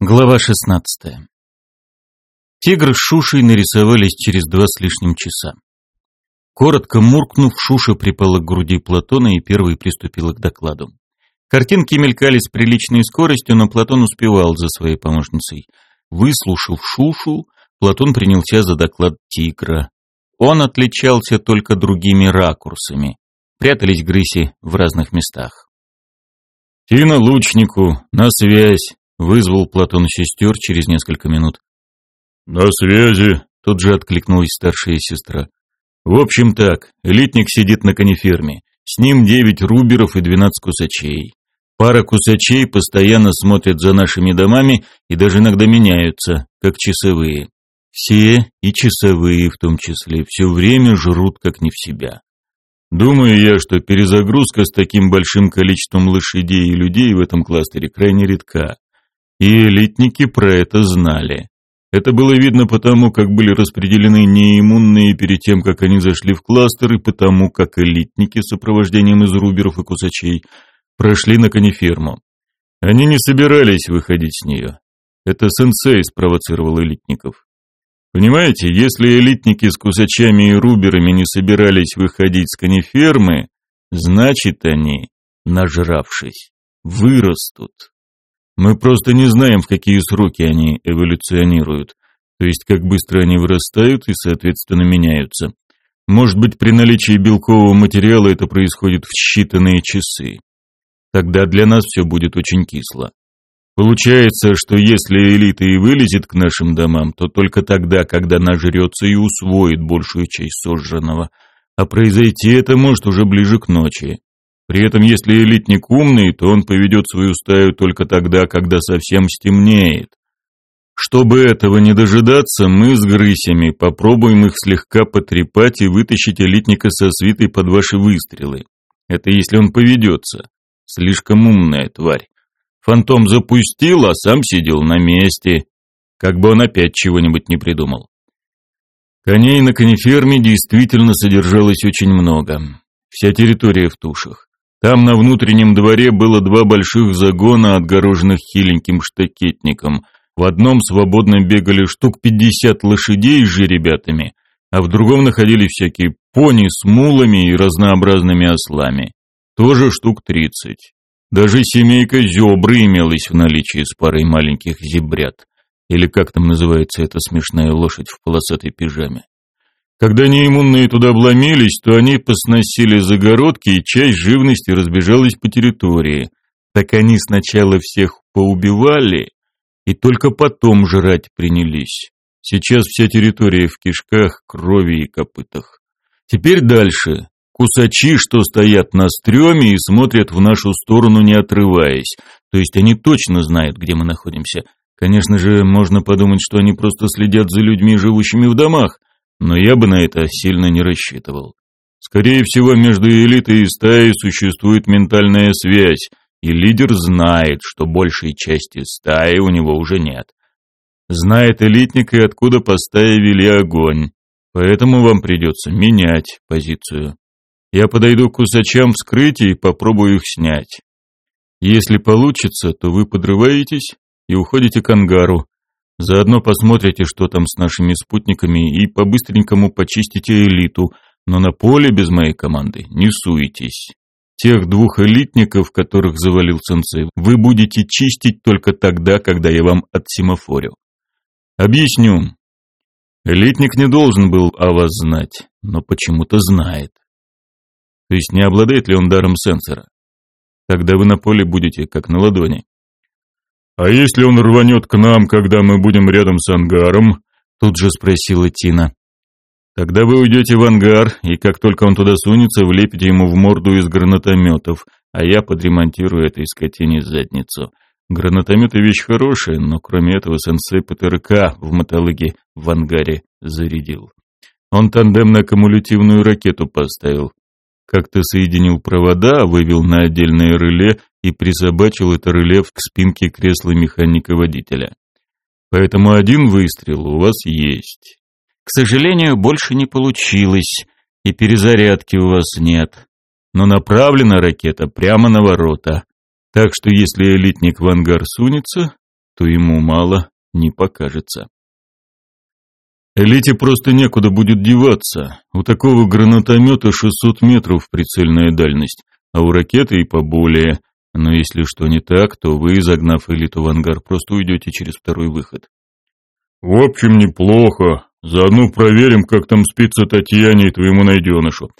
Глава 16. Тигр с Шушей нарисовались через два с лишним часа. Коротко муркнув, Шуша припала к груди Платона и первый приступила к докладу. Картинки мелькали с приличной скоростью, но Платон успевал за своей помощницей. Выслушав Шушу, Платон принялся за доклад тигра. Он отличался только другими ракурсами. Прятались грыси в разных местах. «Тина лучнику, на связь!» Вызвал Платон сестер через несколько минут. «На связи», — тут же откликнулась старшая сестра. «В общем так, элитник сидит на каниферме. С ним девять руберов и двенадцать кусачей. Пара кусачей постоянно смотрят за нашими домами и даже иногда меняются, как часовые. Все, и часовые в том числе, все время жрут как не в себя. Думаю я, что перезагрузка с таким большим количеством лошадей и людей в этом кластере крайне редка. И элитники про это знали. Это было видно потому, как были распределены неиммунные перед тем, как они зашли в кластер, и потому, как элитники с сопровождением из руберов и кусачей прошли на каниферму. Они не собирались выходить с нее. Это сенсей спровоцировал элитников. Понимаете, если элитники с кусачами и руберами не собирались выходить с канифермы, значит они, нажравшись, вырастут. Мы просто не знаем, в какие сроки они эволюционируют, то есть как быстро они вырастают и, соответственно, меняются. Может быть, при наличии белкового материала это происходит в считанные часы. Тогда для нас все будет очень кисло. Получается, что если элита и вылезет к нашим домам, то только тогда, когда нажрется и усвоит большую часть сожженного. А произойти это может уже ближе к ночи. При этом, если элитник умный, то он поведет свою стаю только тогда, когда совсем стемнеет. Чтобы этого не дожидаться, мы с грысями попробуем их слегка потрепать и вытащить элитника со свитой под ваши выстрелы. Это если он поведется. Слишком умная тварь. Фантом запустил, а сам сидел на месте. Как бы он опять чего-нибудь не придумал. Коней на кониферме действительно содержалось очень много. Вся территория в тушах. Там на внутреннем дворе было два больших загона, отгороженных хиленьким штакетником. В одном свободно бегали штук пятьдесят лошадей с жеребятами, а в другом находились всякие пони с мулами и разнообразными ослами. Тоже штук тридцать. Даже семейка зебры имелась в наличии с парой маленьких зебрят. Или как там называется эта смешная лошадь в полосатой пижаме. Когда неиммунные туда обломились, то они посносили загородки, и часть живности разбежалась по территории. Так они сначала всех поубивали, и только потом жрать принялись. Сейчас вся территория в кишках, крови и копытах. Теперь дальше. Кусачи, что стоят на стреме и смотрят в нашу сторону, не отрываясь. То есть они точно знают, где мы находимся. Конечно же, можно подумать, что они просто следят за людьми, живущими в домах но я бы на это сильно не рассчитывал. Скорее всего, между элитой и стаей существует ментальная связь, и лидер знает, что большей части стаи у него уже нет. Знает элитник и откуда по стае вели огонь, поэтому вам придется менять позицию. Я подойду к кусачам вскрытия и попробую их снять. Если получится, то вы подрываетесь и уходите к ангару, Заодно посмотрите, что там с нашими спутниками, и по-быстренькому почистите элиту, но на поле без моей команды не суетесь. Тех двух элитников, которых завалил сенсей, вы будете чистить только тогда, когда я вам отсемафорю. Объясню. Элитник не должен был о вас знать, но почему-то знает. То есть не обладает ли он даром сенсора? Тогда вы на поле будете как на ладони. «А если он рванет к нам, когда мы будем рядом с ангаром?» Тут же спросила Тина. «Тогда вы уйдете в ангар, и как только он туда сунется, влепите ему в морду из гранатометов, а я подремонтирую этой скотине задницу. Гранатометы вещь хорошая, но кроме этого сенсей ПТРК в мотологе в ангаре зарядил. Он тандем на кумулятивную ракету поставил. Как-то соединил провода, вывел на отдельное реле и присобачил это реле к спинке кресла механика-водителя. Поэтому один выстрел у вас есть. К сожалению, больше не получилось, и перезарядки у вас нет. Но направлена ракета прямо на ворота. Так что если элитник в ангар сунется, что ему мало не покажется. Элите просто некуда будет деваться. У такого гранатомета 600 метров прицельная дальность, а у ракеты и поболее. Но если что не так, то вы, загнав элиту в ангар, просто уйдете через второй выход. В общем, неплохо. Заодно проверим, как там спится Татьяне и твоему найденышу.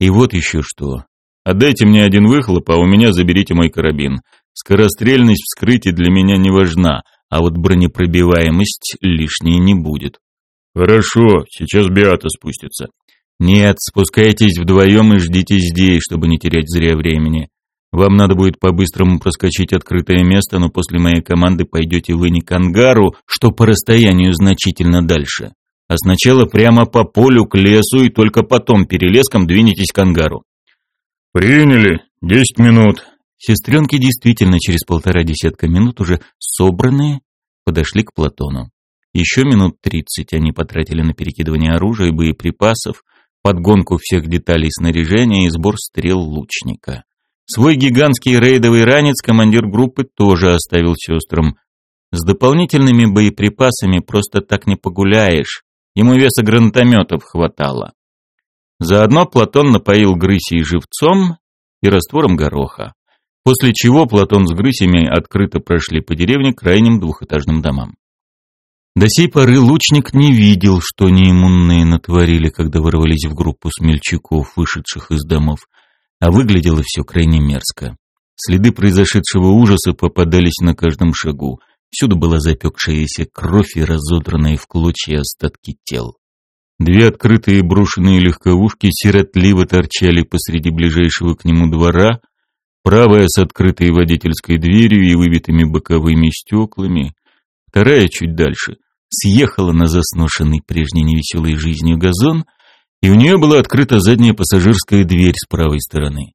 И вот еще что. Отдайте мне один выхлоп, а у меня заберите мой карабин. Скорострельность вскрытия для меня не важна, а вот бронепробиваемость лишней не будет. Хорошо, сейчас Биата спустится. Нет, спускайтесь вдвоем и ждите здесь, чтобы не терять зря времени. Вам надо будет по-быстрому проскочить открытое место, но после моей команды пойдете вы не к ангару, что по расстоянию значительно дальше, а сначала прямо по полю к лесу и только потом перелеском двинетесь к ангару. Приняли. Десять минут. Сестренки действительно через полтора десятка минут уже собранные подошли к Платону. Еще минут тридцать они потратили на перекидывание оружия и боеприпасов, подгонку всех деталей снаряжения и сбор стрел лучника. Свой гигантский рейдовый ранец командир группы тоже оставил сестрам. С дополнительными боеприпасами просто так не погуляешь, ему веса гранатометов хватало. Заодно Платон напоил грысей живцом и раствором гороха, после чего Платон с грысями открыто прошли по деревне крайним двухэтажным домам. До сей поры лучник не видел, что неиммунные натворили, когда ворвались в группу смельчаков, вышедших из домов, а выглядело все крайне мерзко. Следы произошедшего ужаса попадались на каждом шагу. Всюду была запекшаяся кровь и разодранные в клочья остатки тел. Две открытые брошенные легковушки сиротливо торчали посреди ближайшего к нему двора, правая с открытой водительской дверью и выбитыми боковыми стеклами, Вторая чуть дальше съехала на засношенный прежней невеселой жизнью газон, и у нее была открыта задняя пассажирская дверь с правой стороны.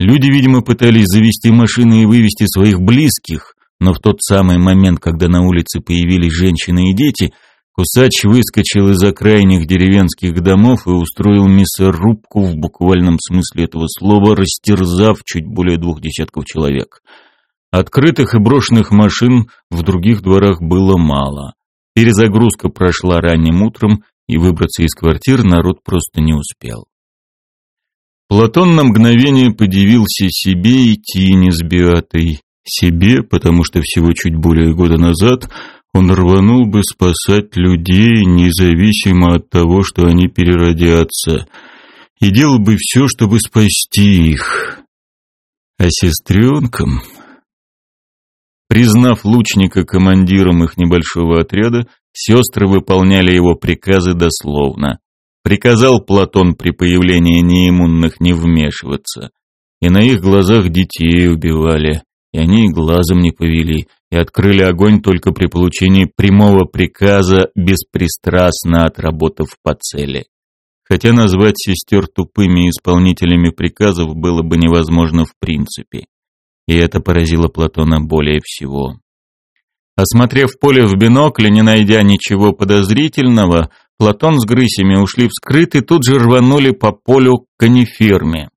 Люди, видимо, пытались завести машины и вывести своих близких, но в тот самый момент, когда на улице появились женщины и дети, Кусач выскочил из окраинных деревенских домов и устроил мясорубку в буквальном смысле этого слова, растерзав чуть более двух десятков человек – Открытых и брошенных машин в других дворах было мало. Перезагрузка прошла ранним утром, и выбраться из квартир народ просто не успел. Платон на мгновение подивился себе и Тине с Беатой. Себе, потому что всего чуть более года назад он рванул бы спасать людей, независимо от того, что они переродятся, и делал бы все, чтобы спасти их. А сестренкам... Признав лучника командиром их небольшого отряда, сестры выполняли его приказы дословно. Приказал Платон при появлении неиммунных не вмешиваться. И на их глазах детей убивали, и они глазом не повели, и открыли огонь только при получении прямого приказа, беспристрастно отработав по цели. Хотя назвать сестер тупыми исполнителями приказов было бы невозможно в принципе и это поразило Платона более всего. Осмотрев поле в бинокль, не найдя ничего подозрительного, Платон с грысями ушли вскрыт и тут же рванули по полю к каниферме.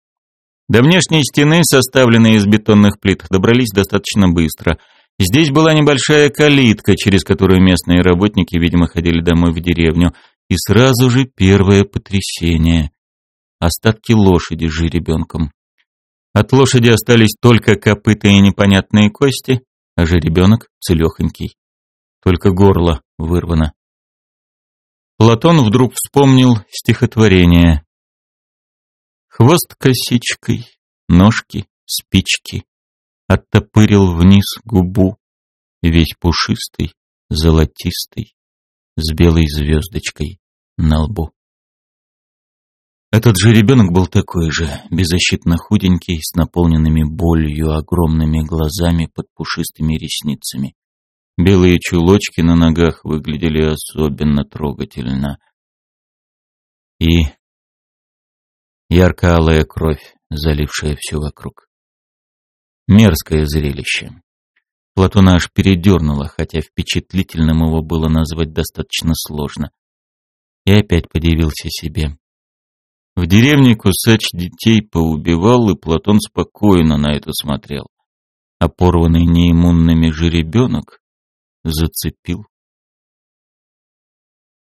До внешней стены, составленной из бетонных плит, добрались достаточно быстро. Здесь была небольшая калитка, через которую местные работники, видимо, ходили домой в деревню, и сразу же первое потрясение. Остатки лошади с жеребенком. От лошади остались только копыта и непонятные кости, а жеребенок целехонький. Только горло вырвано. Платон вдруг вспомнил стихотворение. Хвост косичкой, ножки, спички, Оттопырил вниз губу, Весь пушистый, золотистый, С белой звездочкой на лбу. Этот же ребенок был такой же, беззащитно худенький, с наполненными болью огромными глазами под пушистыми ресницами. Белые чулочки на ногах выглядели особенно трогательно. И ярко-алая кровь, залившая все вокруг. Мерзкое зрелище. Платона аж передернуло, хотя впечатлительным его было назвать достаточно сложно. И опять подивился себе. В деревне Кусач детей поубивал, и Платон спокойно на это смотрел. А порванный неиммунными жеребенок зацепил.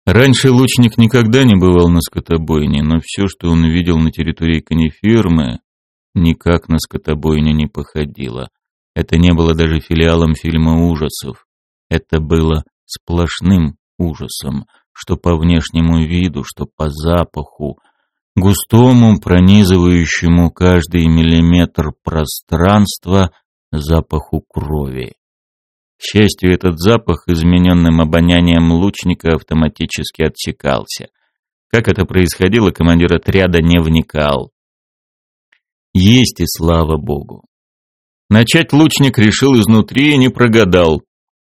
Раньше лучник никогда не бывал на скотобойне, но все, что он видел на территории конифермы, никак на скотобойню не походило. Это не было даже филиалом фильма ужасов. Это было сплошным ужасом, что по внешнему виду, что по запаху, густому, пронизывающему каждый миллиметр пространства запаху крови. К счастью, этот запах измененным обонянием лучника автоматически отсекался. Как это происходило, командир отряда не вникал. Есть и слава богу. Начать лучник решил изнутри и не прогадал.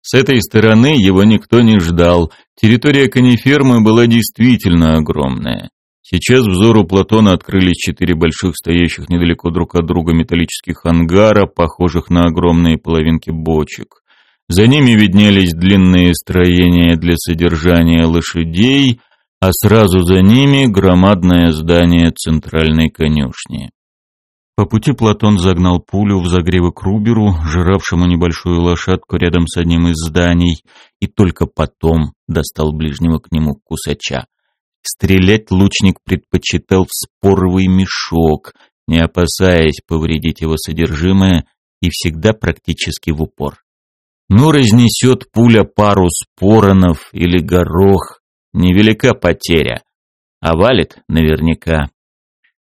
С этой стороны его никто не ждал. Территория конифермы была действительно огромная. Сейчас взору Платона открылись четыре больших стоящих недалеко друг от друга металлических ангара, похожих на огромные половинки бочек. За ними виднелись длинные строения для содержания лошадей, а сразу за ними громадное здание центральной конюшни. По пути Платон загнал пулю в загревок Руберу, жиравшему небольшую лошадку рядом с одним из зданий, и только потом достал ближнего к нему кусача. Стрелять лучник предпочитал в споровый мешок, не опасаясь повредить его содержимое, и всегда практически в упор. Ну, разнесет пуля пару споронов или горох, невелика потеря, а валит наверняка.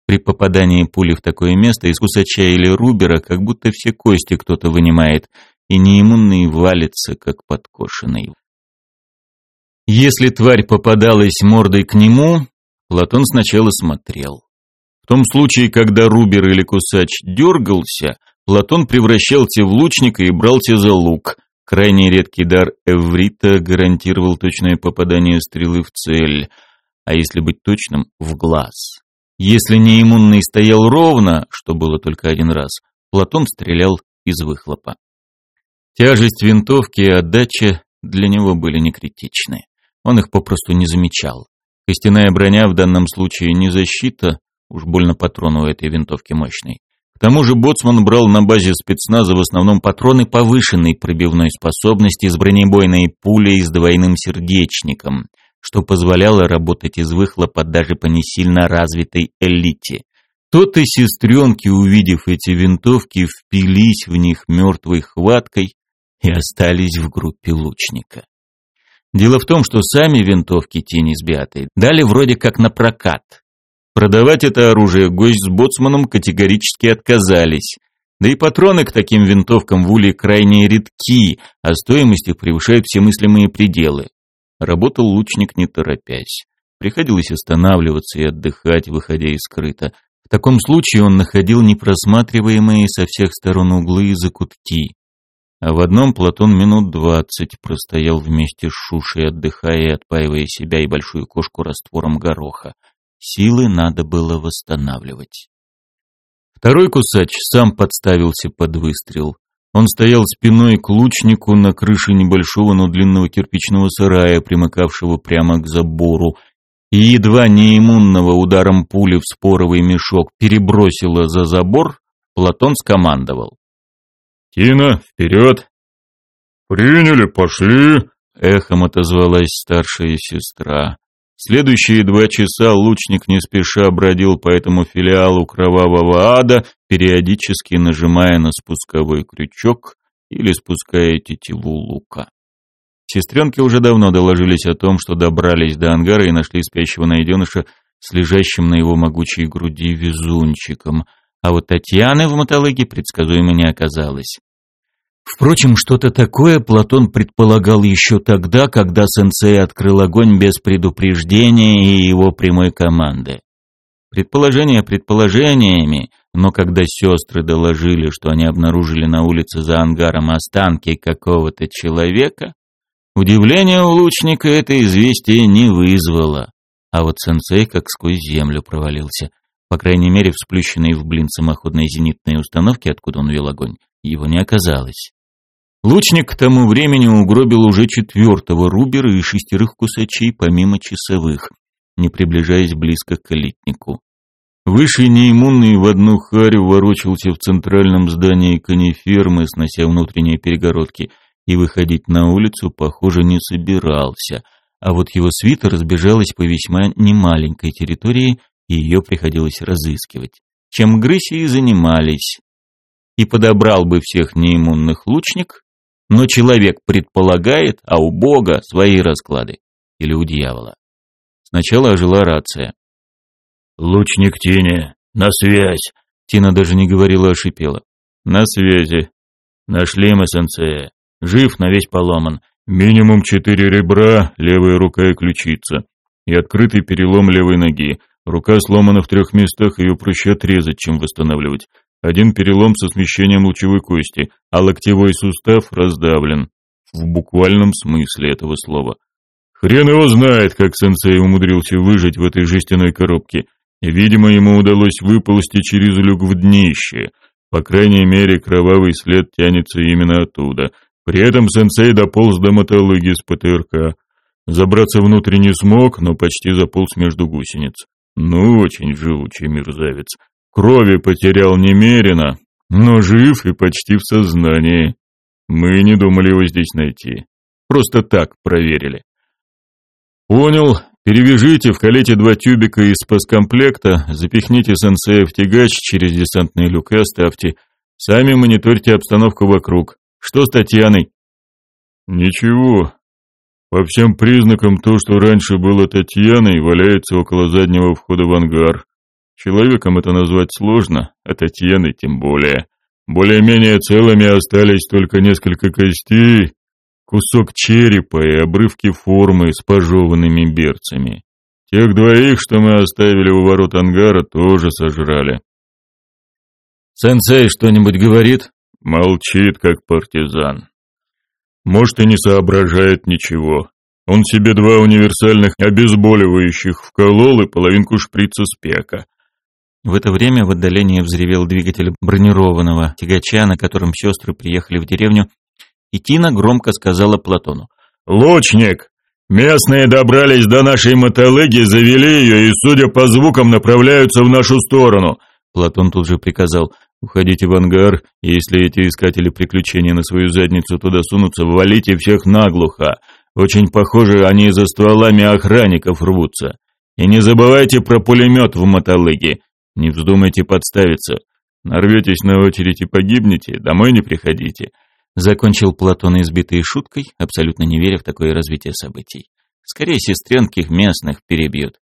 При попадании пули в такое место из кусача или рубера как будто все кости кто-то вынимает, и неиммунный валится, как подкошенный. Если тварь попадалась мордой к нему, Платон сначала смотрел. В том случае, когда рубер или кусач дергался, Платон превращался в лучника и брался за лук. Крайне редкий дар Эврита гарантировал точное попадание стрелы в цель, а если быть точным, в глаз. Если неиммунный стоял ровно, что было только один раз, Платон стрелял из выхлопа. Тяжесть винтовки и отдача для него были не критичны. Он их попросту не замечал. Костяная броня в данном случае не защита, уж больно патрон у этой винтовки мощный. К тому же боцман брал на базе спецназа в основном патроны повышенной пробивной способности с бронебойной пулей с двойным сердечником – что позволяло работать из выхлопа даже по не сильно развитой элите. Тот и сестренки, увидев эти винтовки, впились в них мертвой хваткой и остались в группе лучника. Дело в том, что сами винтовки тени с дали вроде как на прокат. Продавать это оружие гость с боцманом категорически отказались. Да и патроны к таким винтовкам в уле крайне редки, а стоимость их превышает все мыслимые пределы. Работал лучник не торопясь. Приходилось останавливаться и отдыхать, выходя из скрыта. В таком случае он находил непросматриваемые со всех сторон углы и закутки. А в одном Платон минут двадцать простоял вместе с Шушей, отдыхая и отпаивая себя и большую кошку раствором гороха. Силы надо было восстанавливать. Второй кусач сам подставился под выстрел. Он стоял спиной к лучнику на крыше небольшого, но длинного кирпичного сарая, примыкавшего прямо к забору, и едва неиммунного ударом пули в споровый мешок перебросило за забор, Платон скомандовал. «Тина, вперед!» «Приняли, пошли!» — эхом отозвалась старшая сестра. Следующие два часа лучник не спеша бродил по этому филиалу кровавого ада, периодически нажимая на спусковой крючок или спуская тетиву лука. Сестренки уже давно доложились о том, что добрались до ангара и нашли спящего найденыша с лежащим на его могучей груди везунчиком, а вот Татьяны в мотологе предсказуемо не оказалось. Впрочем, что-то такое Платон предполагал еще тогда, когда сенсей открыл огонь без предупреждения и его прямой команды. Предположения предположениями, но когда сестры доложили, что они обнаружили на улице за ангаром останки какого-то человека, удивление у лучника это известие не вызвало. А вот сенсей как сквозь землю провалился. По крайней мере, в сплющенной в блин самоходной зенитной установке, откуда он вел огонь, его не оказалось. Лучник к тому времени угробил уже четвертого рубера и шестерых кусачей, помимо часовых, не приближаясь близко к элитнику. Выше неиммунный в одну харю ворочался в центральном здании конифермы, снося внутренние перегородки, и выходить на улицу, похоже, не собирался, а вот его свита разбежалась по весьма немаленькой территории, и ее приходилось разыскивать. Чем грыси и занимались. И подобрал бы всех неиммунных лучник, но человек предполагает, а у Бога свои расклады. Или у дьявола. Сначала ожила рация. «Лучник Тиня, на связь!» Тина даже не говорила, а шипела. «На связи. Нашли мы сенсея. Жив, на весь поломан. Минимум четыре ребра, левая рука и ключица. И открытый перелом левой ноги. Рука сломана в трех местах, ее проще отрезать, чем восстанавливать. Один перелом со смещением лучевой кости, а локтевой сустав раздавлен. В буквальном смысле этого слова. Хрен его знает, как сенсей умудрился выжить в этой жестяной коробке. Видимо, ему удалось выползти через люк в днище. По крайней мере, кровавый след тянется именно оттуда. При этом сенсей дополз до мотологии с ПТРК. Забраться внутрь не смог, но почти заполз между гусениц. Ну, очень живучий мерзавец. Крови потерял немерено, но жив и почти в сознании. Мы не думали его здесь найти. Просто так проверили. Понял. Перевяжите, вкалите два тюбика из спаскомплекта, запихните сенсея в тягач через десантный люк и оставьте. Сами мониторьте обстановку вокруг. Что с Татьяной? Ничего. По всем признакам то, что раньше было Татьяной, валяется около заднего входа в ангар. Человеком это назвать сложно, а Татьяной тем более. Более-менее целыми остались только несколько костей, кусок черепа и обрывки формы с пожеванными берцами. Тех двоих, что мы оставили у ворот ангара, тоже сожрали. «Сенсей что-нибудь говорит?» Молчит, как партизан. Может, и не соображает ничего. Он себе два универсальных обезболивающих вколол и половинку шприца спека. В это время в отдалении взревел двигатель бронированного тягача, на котором сестры приехали в деревню, и Тина громко сказала Платону. «Лучник! Местные добрались до нашей мотолыги, завели ее и, судя по звукам, направляются в нашу сторону!» Платон тут же приказал. «Уходите в ангар, если эти искатели приключений на свою задницу туда сунутся, валите всех наглухо. Очень похоже, они за стволами охранников рвутся. И не забывайте про пулемет в мотолыге. Не вздумайте подставиться. Нарветесь на очередь и погибнете, домой не приходите. Закончил Платон избитой шуткой, абсолютно не веря в такое развитие событий. Скорее сестренки местных перебьют.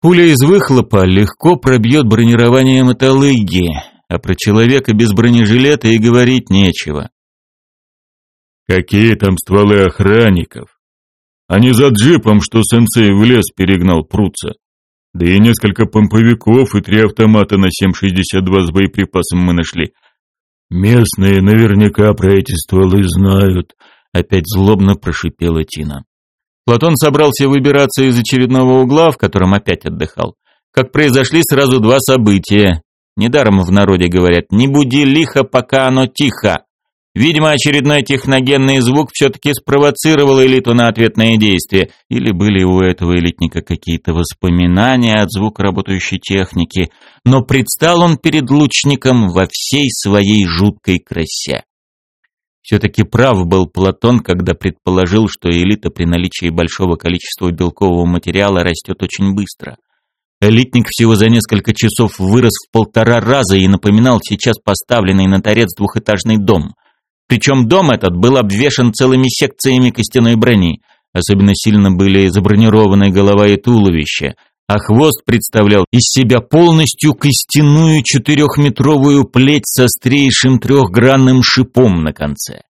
Пуля из выхлопа легко пробьет бронирование мотолыги, а про человека без бронежилета и говорить нечего. Какие там стволы охранников? Они за джипом, что сенсей в лес перегнал, прутся. Да и несколько помповиков и три автомата на 7,62 с боеприпасом мы нашли. Местные наверняка про эти стволы знают. Опять злобно прошипела Тина. Платон собрался выбираться из очередного угла, в котором опять отдыхал. Как произошли сразу два события. Недаром в народе говорят «не буди лихо, пока оно тихо». Видимо, очередной техногенный звук все-таки спровоцировал элиту на ответное действие. Или были у этого элитника какие-то воспоминания от звука работающей техники. Но предстал он перед лучником во всей своей жуткой красе. Все-таки прав был Платон, когда предположил, что элита при наличии большого количества белкового материала растет очень быстро. Элитник всего за несколько часов вырос в полтора раза и напоминал сейчас поставленный на торец двухэтажный дом. Причем дом этот был обвешан целыми секциями костяной брони. Особенно сильно были забронированы голова и туловище, а хвост представлял из себя полностью костяную четырехметровую плеть с острейшим трехгранным шипом на конце.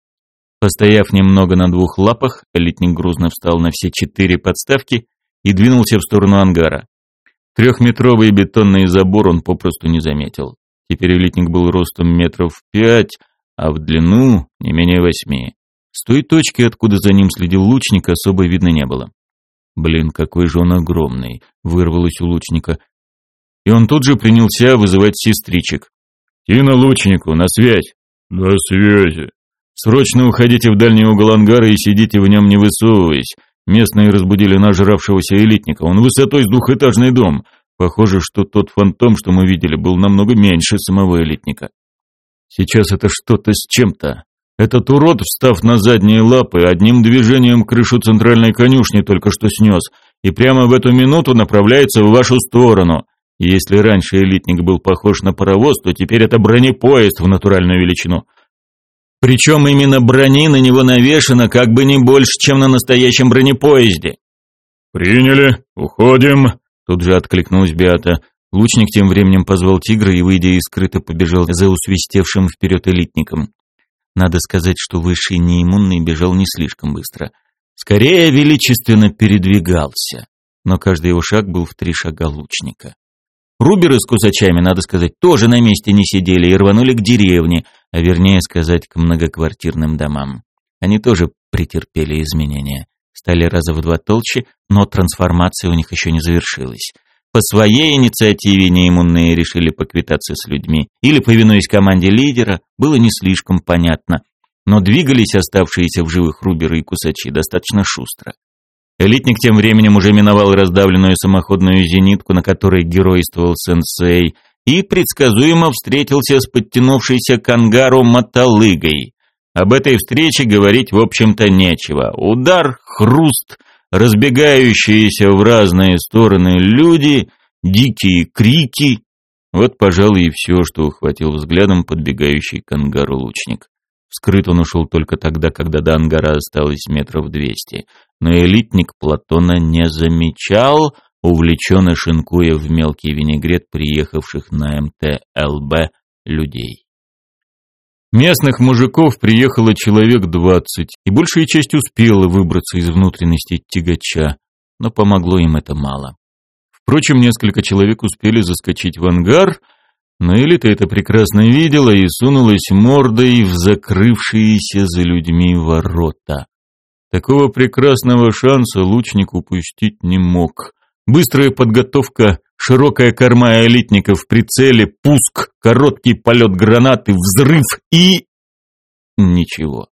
Постояв немного на двух лапах, элитник грузно встал на все четыре подставки и двинулся в сторону ангара. Трехметровый бетонный забор он попросту не заметил. Теперь элитник был ростом метров пять, а в длину не менее восьми. С той точки, откуда за ним следил лучник, особо видно не было. Блин, какой же он огромный, вырвалось у лучника. И он тут же принялся вызывать сестричек. «Тина лучнику, на связь!» «На связи!» «Срочно уходите в дальний угол ангара и сидите в нем, не высовываясь. Местные разбудили нажравшегося элитника. Он высотой с двухэтажный дом. Похоже, что тот фантом, что мы видели, был намного меньше самого элитника. Сейчас это что-то с чем-то. Этот урод, встав на задние лапы, одним движением крышу центральной конюшни только что снес, и прямо в эту минуту направляется в вашу сторону. Если раньше элитник был похож на паровоз, то теперь это бронепоезд в натуральную величину. Причем именно брони на него навешено как бы не больше, чем на настоящем бронепоезде. «Приняли, уходим», — тут же откликнулась Биата. Лучник тем временем позвал тигра и, выйдя из скрыта, побежал за усвистевшим вперед элитником. Надо сказать, что высший неиммунный бежал не слишком быстро. Скорее, величественно передвигался, но каждый его шаг был в три шага лучника. Руберы с кусачами, надо сказать, тоже на месте не сидели и рванули к деревне, а вернее сказать, к многоквартирным домам. Они тоже претерпели изменения. Стали раза в два толще, но трансформация у них еще не завершилась. По своей инициативе неиммунные решили поквитаться с людьми или, повинуясь команде лидера, было не слишком понятно, но двигались оставшиеся в живых руберы и кусачи достаточно шустро. Элитник тем временем уже миновал раздавленную самоходную зенитку, на которой геройствовал сенсей, и предсказуемо встретился с подтянувшейся к ангару мотолыгой. Об этой встрече говорить, в общем-то, нечего. Удар, хруст, разбегающиеся в разные стороны люди, дикие крики. Вот, пожалуй, и все, что ухватил взглядом подбегающий к ангару лучник. Вскрыт он ушел только тогда, когда до ангара осталось метров двести. Но элитник Платона не замечал, увлеченно шинкуя в мелкий винегрет приехавших на МТЛБ людей. Местных мужиков приехало человек двадцать, и большая часть успела выбраться из внутренности тягача, но помогло им это мало. Впрочем, несколько человек успели заскочить в ангар, но элита это прекрасно видела и сунулась мордой в закрывшиеся за людьми ворота. Такого прекрасного шанса лучник упустить не мог. Быстрая подготовка Широкая корма элитников в прицеле, пуск, короткий полет гранаты, взрыв и... Ничего.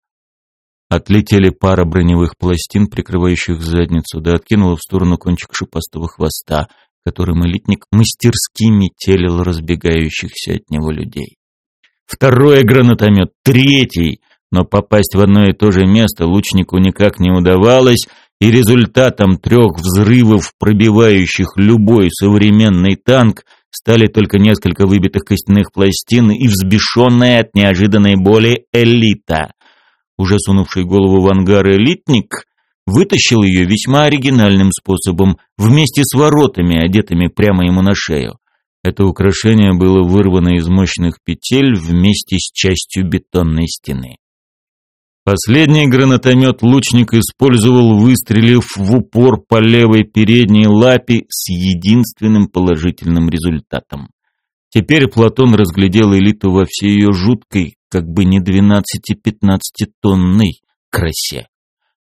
Отлетели пара броневых пластин, прикрывающих задницу, да откинула в сторону кончик шипастого хвоста, которым элитник мастерски метелил разбегающихся от него людей. Второй гранатомет, третий, но попасть в одно и то же место лучнику никак не удавалось, и результатом трех взрывов, пробивающих любой современный танк, стали только несколько выбитых костяных пластин и взбешенная от неожиданной боли элита. Уже сунувший голову в ангар элитник вытащил ее весьма оригинальным способом, вместе с воротами, одетыми прямо ему на шею. Это украшение было вырвано из мощных петель вместе с частью бетонной стены. Последний гранатомет лучник использовал, выстрелив в упор по левой передней лапе с единственным положительным результатом. Теперь Платон разглядел элиту во всей ее жуткой, как бы не 12-15 тонной красе.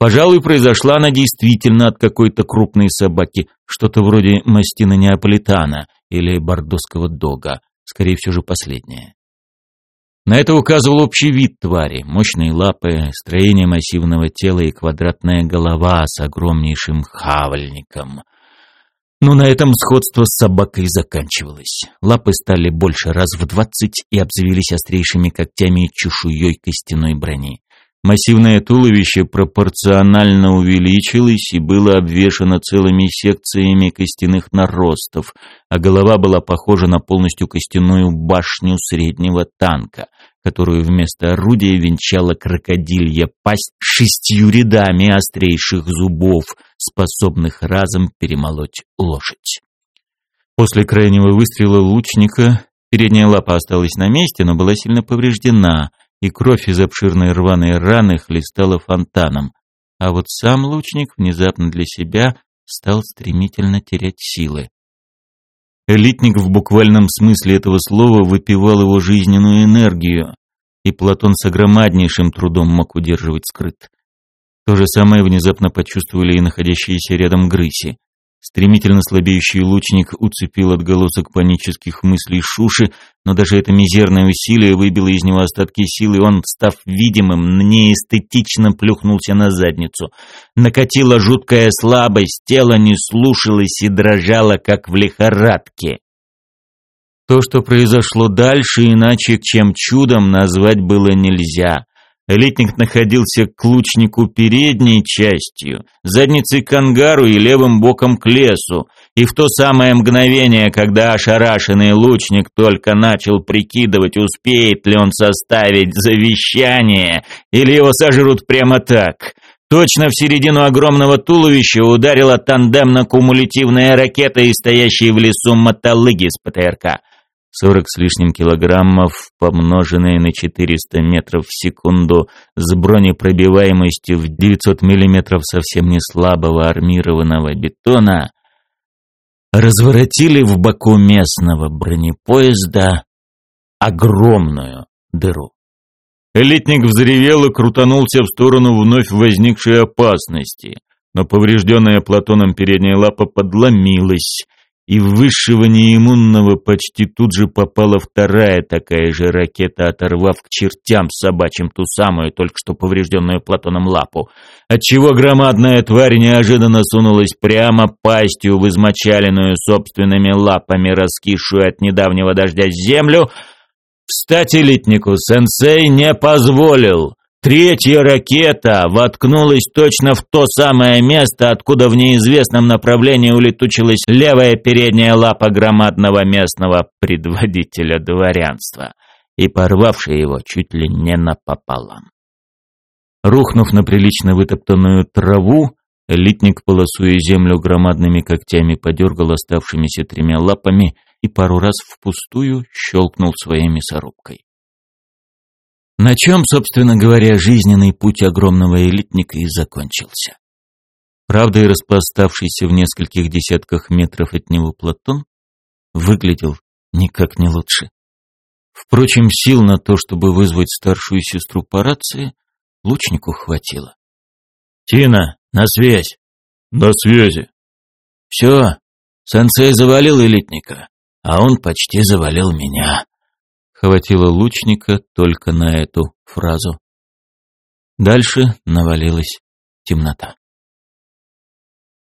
Пожалуй, произошла она действительно от какой-то крупной собаки, что-то вроде мастина неаполитана или бордоского дога, скорее всего же последнее. На это указывал общий вид твари, мощные лапы, строение массивного тела и квадратная голова с огромнейшим хавальником. Но на этом сходство с собакой заканчивалось. Лапы стали больше раз в двадцать и обзавелись острейшими когтями и чешуей костяной брони. Массивное туловище пропорционально увеличилось и было обвешано целыми секциями костяных наростов, а голова была похожа на полностью костяную башню среднего танка, которую вместо орудия венчала крокодилья пасть шестью рядами острейших зубов, способных разом перемолоть лошадь. После крайнего выстрела лучника передняя лапа осталась на месте, но была сильно повреждена — и кровь из обширной рваной раны хлестала фонтаном, а вот сам лучник внезапно для себя стал стремительно терять силы. Элитник в буквальном смысле этого слова выпивал его жизненную энергию, и Платон с огромнейшим трудом мог удерживать скрыт. То же самое внезапно почувствовали и находящиеся рядом грыси. Стремительно слабеющий лучник уцепил отголосок панических мыслей Шуши, но даже это мизерное усилие выбило из него остатки силы, и он, став видимым, неэстетично плюхнулся на задницу. Накатила жуткая слабость, тело не слушалось и дрожало, как в лихорадке. То, что произошло дальше, иначе чем чудом назвать было нельзя. Элитник находился к лучнику передней частью, задницей к ангару и левым боком к лесу, и в то самое мгновение, когда ошарашенный лучник только начал прикидывать, успеет ли он составить завещание, или его сожрут прямо так, точно в середину огромного туловища ударила тандемно-кумулятивная ракета и стоящие в лесу мотолыги с ПТРК — Сорок с лишним килограммов, помноженные на 400 метров в секунду, с бронепробиваемостью в 900 миллиметров совсем не слабого армированного бетона, разворотили в боку местного бронепоезда огромную дыру. Элитник взревел и крутанулся в сторону вновь возникшей опасности, но поврежденная Платоном передняя лапа подломилась, и в высшего неиммунного почти тут же попала вторая такая же ракета, оторвав к чертям собачьим ту самую, только что поврежденную Платоном лапу, отчего громадная тварь неожиданно сунулась прямо пастью в измочаленную собственными лапами, раскисшую от недавнего дождя землю, Встать элитнику сенсей не позволил, Третья ракета воткнулась точно в то самое место, откуда в неизвестном направлении улетучилась левая передняя лапа громадного местного предводителя дворянства и порвавшая его чуть ли не напополам. Рухнув на прилично вытоптанную траву, элитник, полосуя землю громадными когтями, подергал оставшимися тремя лапами и пару раз впустую щелкнул своей мясорубкой. На чем, собственно говоря, жизненный путь огромного элитника и закончился. Правда, и распластавшийся в нескольких десятках метров от него Платон выглядел никак не лучше. Впрочем, сил на то, чтобы вызвать старшую сестру по рации, лучнику хватило. «Тина, на связь!» «На связи!» «Все, сенсей завалил элитника, а он почти завалил меня», Хватило лучника только на эту фразу. Дальше навалилась темнота.